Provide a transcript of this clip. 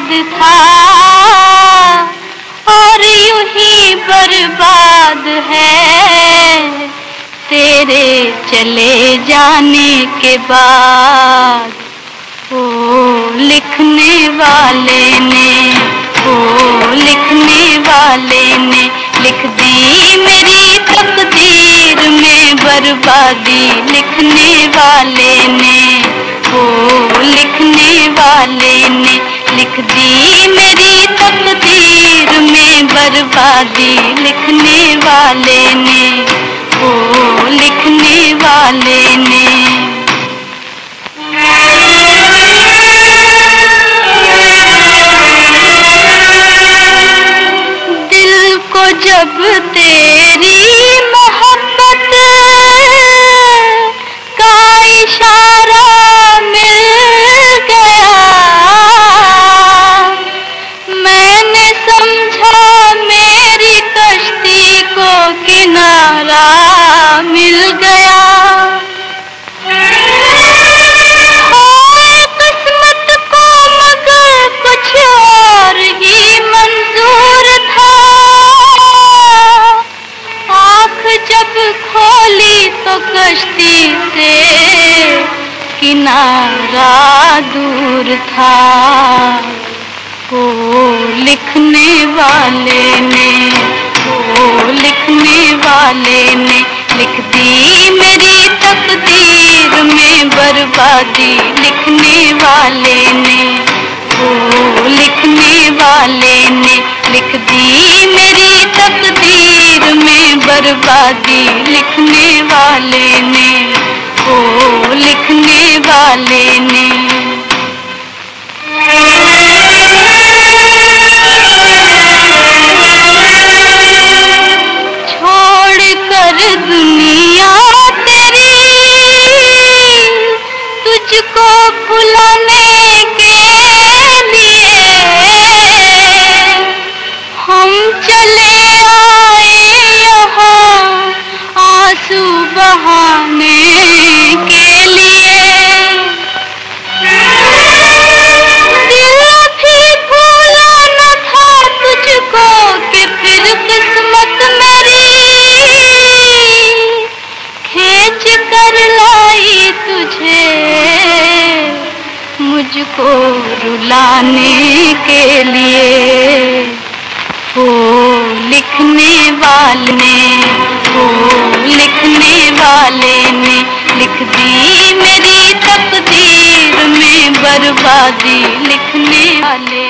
था। और यूँ ही बर्बाद है। तेरे चले जाने के बाद ओ लिखने वाले ने, ओ लिखने वाले ने लिख दी मेरी तकदीर में बर्बादी। लिखने वाले ने, ओ ने लिख दी मेरी तकदीर में बर्बादी लिखने वाले ने, ओ लिखने वाले ने। दिल को जब तेरी कश्ती से किनारा दूर था। ओ लिखने वाले ने, ओ लिखने वाले ने लिख दी मेरी तकदीर में बर्बादी। लिखने वाले ने, ओ लिखने वाले ने लिख दी मेरी बर्बादी लिखने वाले ने ओ लिखने वाले ने। बहाने के लिए। दिल भी भूला न था तुझको कि फिर किस्मत मेरी खींच कर लाई तुझे, मुझको रुलाने के लिए। ओ लिखने वाले ओ लिखने वाले ने लिख दी मेरी तकदीर में बर्बादी। लिखने वाले